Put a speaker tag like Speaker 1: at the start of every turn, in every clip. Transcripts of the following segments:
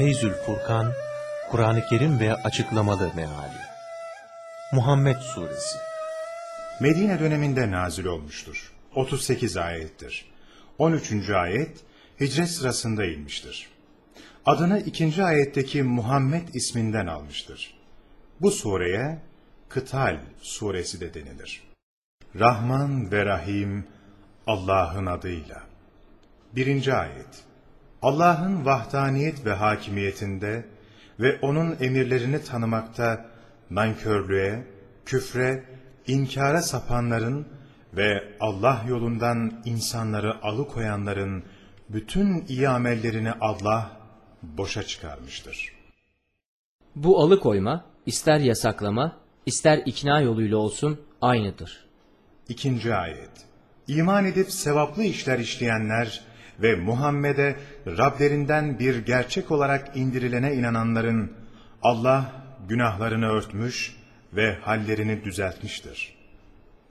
Speaker 1: Feyzül Furkan, Kur'an-ı Kerim ve Açıklamalı Meali Muhammed Suresi
Speaker 2: Medine döneminde nazil olmuştur. 38 ayettir. 13. ayet hicret sırasında inmiştir. Adını ikinci ayetteki Muhammed isminden almıştır. Bu sureye Kıtal suresi de denilir. Rahman ve Rahim Allah'ın adıyla. Birinci ayet Allah'ın vahdaniyet ve hakimiyetinde ve O'nun emirlerini tanımakta nankörlüğe, küfre, inkara sapanların ve Allah yolundan insanları alıkoyanların bütün iyi amellerini Allah boşa çıkarmıştır.
Speaker 3: Bu alıkoyma, ister yasaklama, ister ikna yoluyla olsun aynıdır.
Speaker 2: İkinci ayet İman edip sevaplı işler işleyenler ve Muhammed'e Rablerinden bir gerçek olarak indirilene inananların Allah günahlarını örtmüş ve hallerini düzeltmiştir.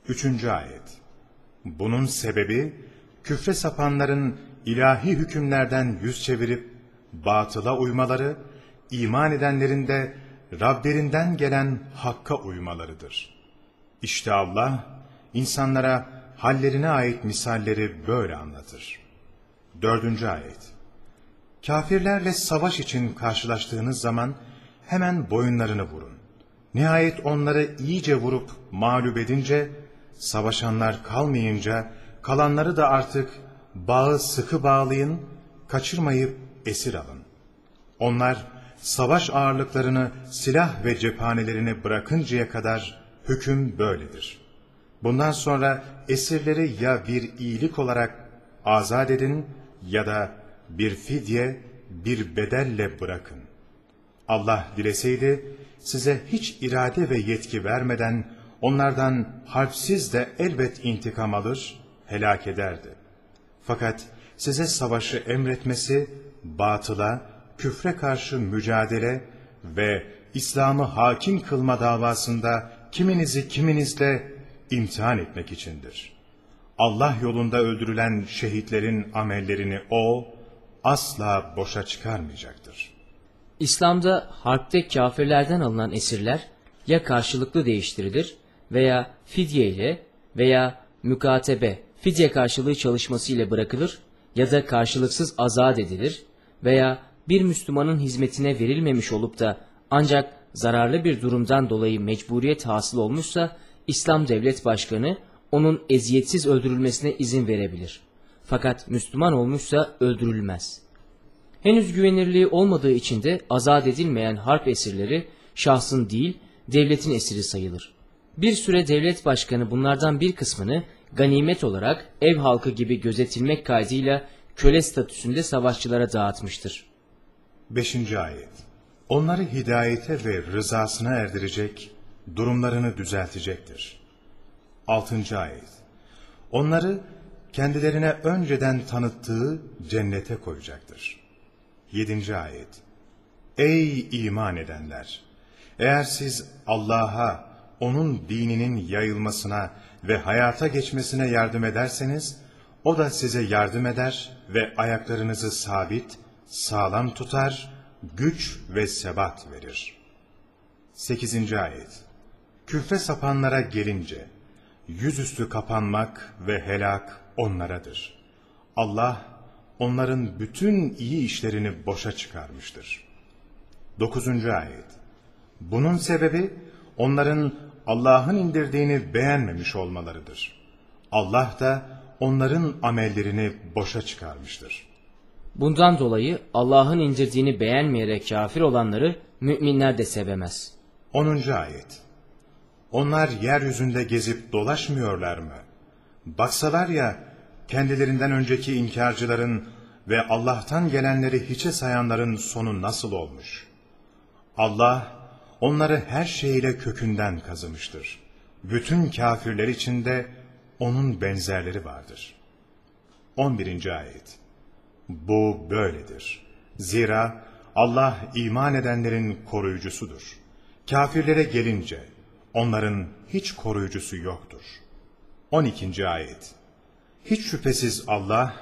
Speaker 2: Üçüncü ayet Bunun sebebi küfre sapanların ilahi hükümlerden yüz çevirip batıla uymaları, iman edenlerin de Rablerinden gelen hakka uymalarıdır. İşte Allah insanlara hallerine ait misalleri böyle anlatır. Dördüncü ayet Kafirlerle savaş için karşılaştığınız zaman hemen boyunlarını vurun. Nihayet onları iyice vurup mağlup edince, savaşanlar kalmayınca, kalanları da artık bağı sıkı bağlayın, kaçırmayıp esir alın. Onlar savaş ağırlıklarını, silah ve cephanelerini bırakıncaya kadar hüküm böyledir. Bundan sonra esirleri ya bir iyilik olarak azat edin ya da bir fidye, bir bedelle bırakın. Allah dileseydi size hiç irade ve yetki vermeden onlardan harpsiz de elbet intikam alır, helak ederdi. Fakat size savaşı emretmesi batıla, küfre karşı mücadele ve İslam'ı hakim kılma davasında kiminizi kiminizle imtihan etmek içindir. Allah yolunda öldürülen şehitlerin amellerini O asla boşa çıkarmayacaktır.
Speaker 3: İslam'da harpte kafirlerden alınan esirler ya karşılıklı değiştirilir veya fidye ile veya mükatebe fidye karşılığı çalışması ile bırakılır ya da karşılıksız azat edilir veya bir Müslümanın hizmetine verilmemiş olup da ancak zararlı bir durumdan dolayı mecburiyet hasıl olmuşsa İslam Devlet Başkanı onun eziyetsiz öldürülmesine izin verebilir. Fakat Müslüman olmuşsa öldürülmez. Henüz güvenirliği olmadığı için de azat edilmeyen harp esirleri şahsın değil devletin esiri sayılır. Bir süre devlet başkanı bunlardan bir kısmını ganimet olarak ev halkı gibi gözetilmek kaydıyla köle statüsünde savaşçılara dağıtmıştır.
Speaker 2: 5. ayet Onları hidayete ve rızasına erdirecek, durumlarını düzeltecektir. 6. ayet Onları kendilerine önceden tanıttığı cennete koyacaktır. 7. ayet Ey iman edenler! Eğer siz Allah'a, O'nun dininin yayılmasına ve hayata geçmesine yardım ederseniz, O da size yardım eder ve ayaklarınızı sabit, sağlam tutar, güç ve sebat verir. 8. ayet Küfre sapanlara gelince, yüzüstü kapanmak ve helak onlaradır. Allah, onların bütün iyi işlerini boşa çıkarmıştır. 9. ayet Bunun sebebi, onların Allah'ın indirdiğini beğenmemiş olmalarıdır. Allah da onların amellerini boşa çıkarmıştır.
Speaker 3: Bundan dolayı Allah'ın indirdiğini beğenmeyerek kafir olanları müminler de sevemez.
Speaker 2: 10. ayet onlar yeryüzünde gezip dolaşmıyorlar mı? Baksalar ya, kendilerinden önceki inkarcıların ve Allah'tan gelenleri hiçe sayanların sonu nasıl olmuş? Allah, onları her şeyle kökünden kazımıştır. Bütün kafirler içinde onun benzerleri vardır. 11. Ayet Bu böyledir. Zira Allah iman edenlerin koruyucusudur. Kafirlere gelince, Onların hiç koruyucusu yoktur. 12. Ayet Hiç şüphesiz Allah,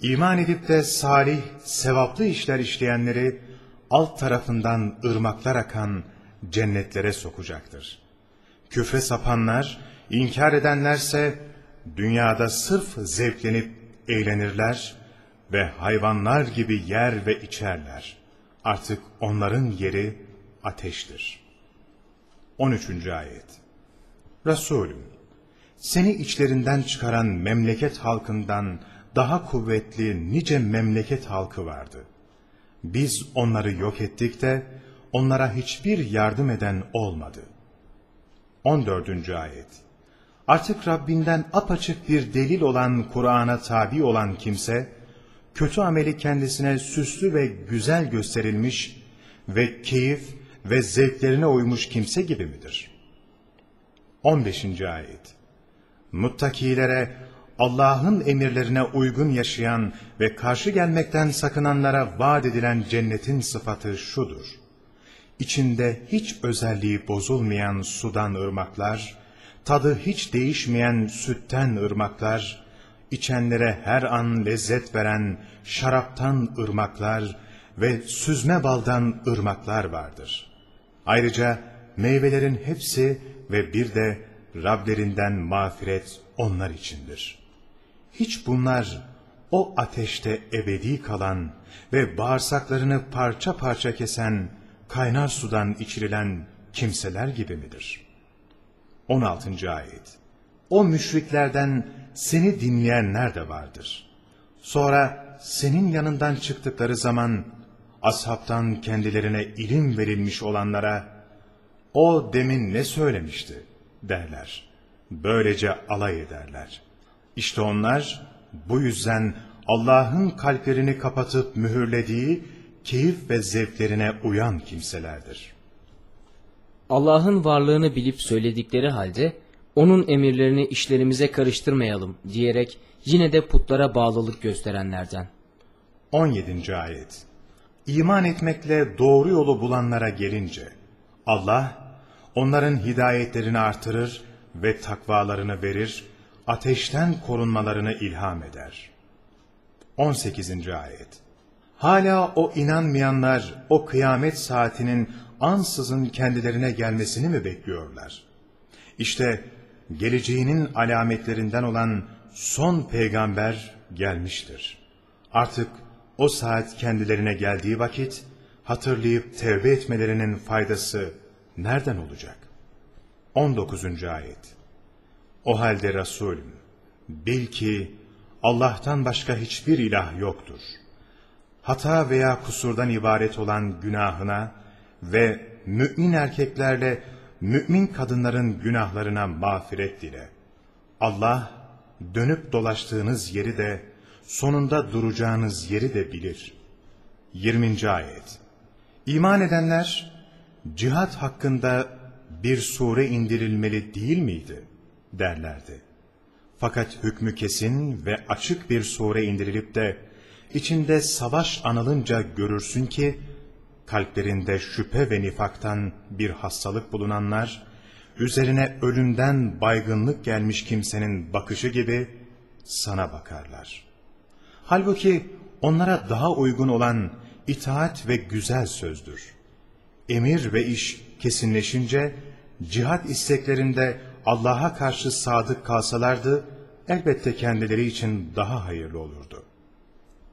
Speaker 2: iman edip de salih, sevaplı işler işleyenleri alt tarafından ırmaklar akan cennetlere sokacaktır. Küfre sapanlar, inkar edenlerse dünyada sırf zevklenip eğlenirler ve hayvanlar gibi yer ve içerler. Artık onların yeri ateştir. 13. Ayet Resulüm, seni içlerinden çıkaran memleket halkından daha kuvvetli nice memleket halkı vardı. Biz onları yok ettik de onlara hiçbir yardım eden olmadı. 14. Ayet Artık Rabbinden apaçık bir delil olan Kur'an'a tabi olan kimse, kötü ameli kendisine süslü ve güzel gösterilmiş ve keyif ve zevklerine uymuş kimse gibi midir? 15. Ayet Muttakilere, Allah'ın emirlerine uygun yaşayan ve karşı gelmekten sakınanlara vaat edilen cennetin sıfatı şudur. İçinde hiç özelliği bozulmayan sudan ırmaklar, tadı hiç değişmeyen sütten ırmaklar, içenlere her an lezzet veren şaraptan ırmaklar ve süzme baldan ırmaklar vardır. Ayrıca meyvelerin hepsi ve bir de Rablerinden mağfiret onlar içindir. Hiç bunlar o ateşte ebedi kalan ve bağırsaklarını parça parça kesen kaynar sudan içirilen kimseler gibi midir? 16. Ayet O müşriklerden seni dinleyenler de vardır. Sonra senin yanından çıktıkları zaman ashabtan kendilerine ilim verilmiş olanlara o demin ne söylemişti derler. Böylece alay ederler. İşte onlar bu yüzden Allah'ın kalplerini kapatıp mühürlediği keyif ve zevklerine uyan kimselerdir.
Speaker 3: Allah'ın varlığını bilip söyledikleri halde onun emirlerini işlerimize karıştırmayalım diyerek yine de putlara bağlılık gösterenlerden.
Speaker 2: 17. Ayet İman etmekle doğru yolu bulanlara gelince Allah onların hidayetlerini artırır ve takvalarını verir, ateşten korunmalarını ilham eder. 18. Ayet Hala o inanmayanlar o kıyamet saatinin ansızın kendilerine gelmesini mi bekliyorlar? İşte geleceğinin alametlerinden olan son peygamber gelmiştir. Artık o saat kendilerine geldiği vakit hatırlayıp tevbe etmelerinin faydası nereden olacak? 19. Ayet O halde Resulüm, bil ki Allah'tan başka hiçbir ilah yoktur. Hata veya kusurdan ibaret olan günahına ve mümin erkeklerle mümin kadınların günahlarına mağfiret dile. Allah dönüp dolaştığınız yeri de sonunda duracağınız yeri de bilir. 20. Ayet İman edenler cihat hakkında bir sure indirilmeli değil miydi derlerdi. Fakat hükmü kesin ve açık bir sure indirilip de içinde savaş anılınca görürsün ki kalplerinde şüphe ve nifaktan bir hastalık bulunanlar, üzerine ölümden baygınlık gelmiş kimsenin bakışı gibi sana bakarlar. Halbuki onlara daha uygun olan itaat ve güzel sözdür. Emir ve iş kesinleşince cihat isteklerinde Allah'a karşı sadık kalsalardı elbette kendileri için daha hayırlı olurdu.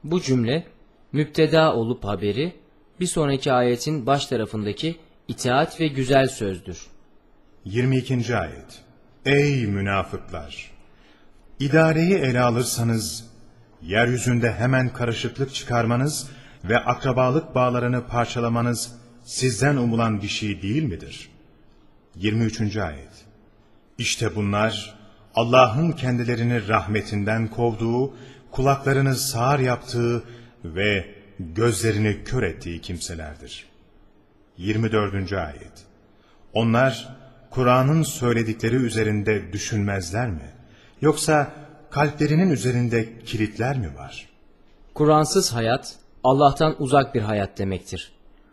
Speaker 3: Bu cümle müpteda olup haberi bir sonraki ayetin baş tarafındaki itaat ve güzel sözdür.
Speaker 2: 22. Ayet Ey münafıklar! İdareyi ele alırsanız, yeryüzünde hemen karışıklık çıkarmanız ve akrabalık bağlarını parçalamanız sizden umulan bir şey değil midir? 23. Ayet İşte bunlar, Allah'ın kendilerini rahmetinden kovduğu, kulaklarını sağır yaptığı ve gözlerini kör ettiği kimselerdir. 24. Ayet Onlar Kur'an'ın söyledikleri üzerinde düşünmezler mi? Yoksa kalplerinin üzerinde kilitler mi var?
Speaker 3: Kur'ansız hayat, Allah'tan uzak bir hayat demektir.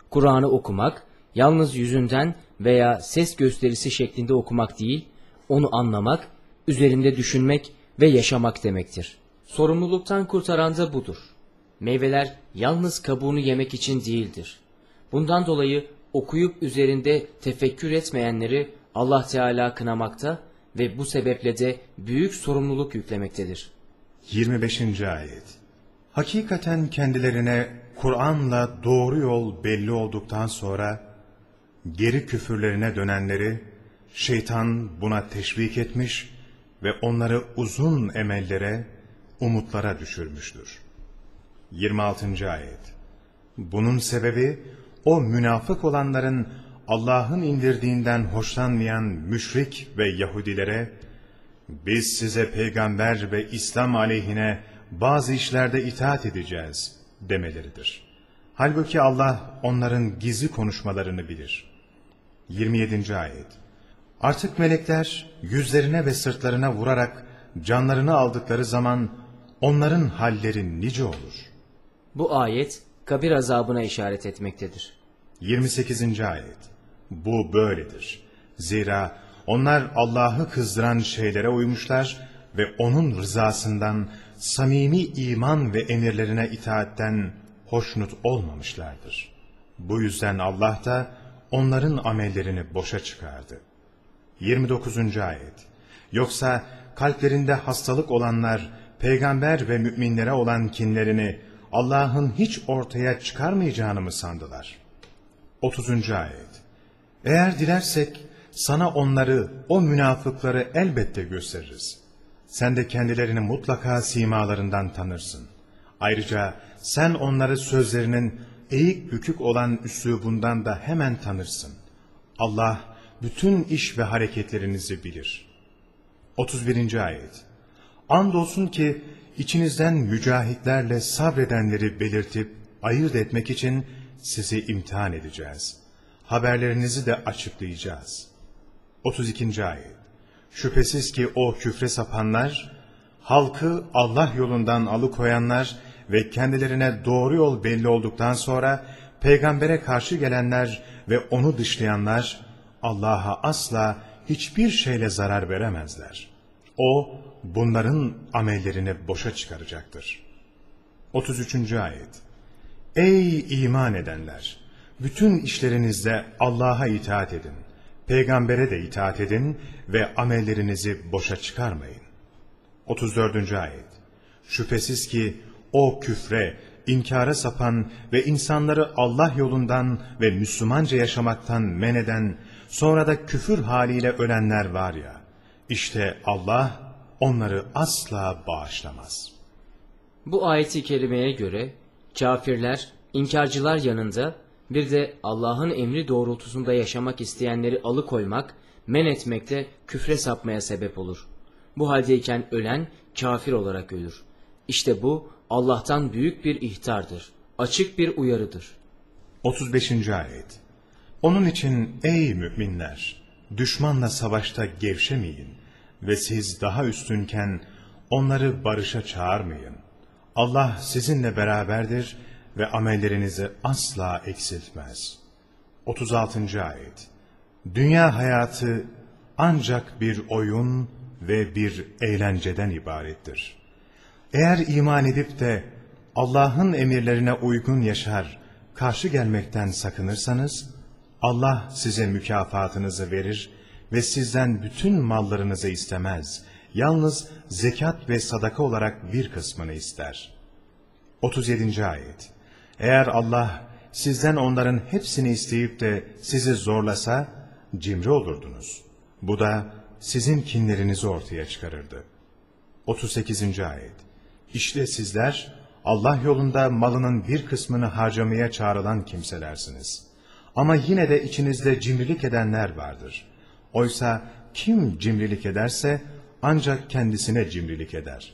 Speaker 3: Kur'an'ı okumak, yalnız yüzünden veya ses gösterisi şeklinde okumak değil, onu anlamak, üzerinde düşünmek ve yaşamak demektir. Sorumluluktan kurtaran da budur. Meyveler yalnız kabuğunu yemek için değildir. Bundan dolayı okuyup üzerinde tefekkür etmeyenleri Allah Teala kınamakta ve bu sebeple de büyük sorumluluk yüklemektedir.
Speaker 2: 25. Ayet Hakikaten kendilerine Kur'an'la doğru yol belli olduktan sonra geri küfürlerine dönenleri şeytan buna teşvik etmiş ve onları uzun emellere, umutlara düşürmüştür. 26. Ayet Bunun sebebi o münafık olanların Allah'ın indirdiğinden hoşlanmayan müşrik ve Yahudilere biz size peygamber ve İslam aleyhine bazı işlerde itaat edeceğiz demeleridir. Halbuki Allah onların gizli konuşmalarını bilir. 27. Ayet Artık melekler yüzlerine ve sırtlarına vurarak canlarını aldıkları zaman onların halleri nice olur.
Speaker 3: Bu ayet kabir azabına işaret etmektedir.
Speaker 2: 28. Ayet Bu böyledir. Zira onlar Allah'ı kızdıran şeylere uymuşlar ve O'nun rızasından, samimi iman ve emirlerine itaatten hoşnut olmamışlardır. Bu yüzden Allah da onların amellerini boşa çıkardı. 29. Ayet Yoksa kalplerinde hastalık olanlar, peygamber ve müminlere olan kinlerini Allah'ın hiç ortaya çıkarmayacağını mı sandılar? 30. Ayet Eğer dilersek sana onları, o münafıkları elbette gösteririz. Sen de kendilerini mutlaka simalarından tanırsın. Ayrıca sen onları sözlerinin eğik bükük olan üslubundan da hemen tanırsın. Allah bütün iş ve hareketlerinizi bilir. 31. Ayet Andolsun ki içinizden mücahitlerle sabredenleri belirtip ayırt etmek için sizi imtihan edeceğiz. Haberlerinizi de açıklayacağız. 32. Ayet Şüphesiz ki o küfre sapanlar, halkı Allah yolundan alıkoyanlar ve kendilerine doğru yol belli olduktan sonra peygambere karşı gelenler ve onu dışlayanlar Allah'a asla hiçbir şeyle zarar veremezler. O bunların amellerini boşa çıkaracaktır. 33. Ayet Ey iman edenler! Bütün işlerinizde Allah'a itaat edin. Peygambere de itaat edin ve amellerinizi boşa çıkarmayın. 34. Ayet Şüphesiz ki o küfre, inkara sapan ve insanları Allah yolundan ve Müslümanca yaşamaktan men eden, sonra da küfür haliyle ölenler var ya, işte Allah onları asla bağışlamaz.
Speaker 3: Bu ayeti kerimeye göre kafirler, inkarcılar yanında bir de Allah'ın emri doğrultusunda yaşamak isteyenleri alıkoymak, men etmekte küfre sapmaya sebep olur. Bu haldeyken ölen kafir olarak ölür. İşte bu Allah'tan büyük bir ihtardır, açık bir uyarıdır.
Speaker 2: 35. Ayet Onun için ey müminler, düşmanla savaşta gevşemeyin ve siz daha üstünken onları barışa çağırmayın. Allah sizinle beraberdir ve amellerinizi asla eksiltmez. 36. Ayet Dünya hayatı ancak bir oyun ve bir eğlenceden ibarettir. Eğer iman edip de Allah'ın emirlerine uygun yaşar, karşı gelmekten sakınırsanız, Allah size mükafatınızı verir ve sizden bütün mallarınızı istemez. Yalnız zekat ve sadaka olarak bir kısmını ister. 37. Ayet Eğer Allah sizden onların hepsini isteyip de sizi zorlasa, cimri olurdunuz. Bu da sizin kinlerinizi ortaya çıkarırdı. 38. Ayet İşte sizler Allah yolunda malının bir kısmını harcamaya çağrılan kimselersiniz. Ama yine de içinizde cimrilik edenler vardır. Oysa kim cimrilik ederse ancak kendisine cimrilik eder.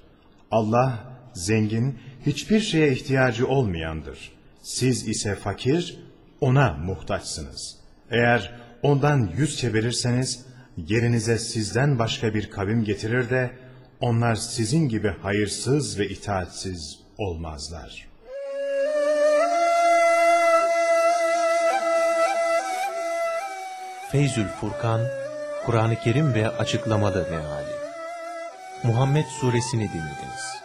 Speaker 2: Allah zengin, hiçbir şeye ihtiyacı olmayandır. Siz ise fakir, ona muhtaçsınız. Eğer ondan yüz çevirirseniz, yerinize sizden başka bir kavim getirir de, onlar sizin gibi hayırsız ve itaatsiz olmazlar.
Speaker 1: Feyzül Furkan, Kur'an-ı Kerim ve Açıklamalı Meali Muhammed Suresini dinlediniz.